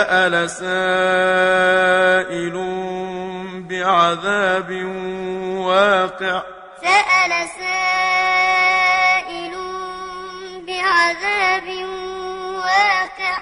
سأل سائل بعذاب واقع سأل سائل بعذاب واقع